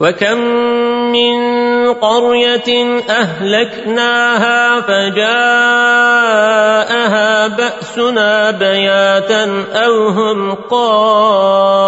وكم من قرية أهلكناها فجاءها بأسنا بياتا أو هم قائلون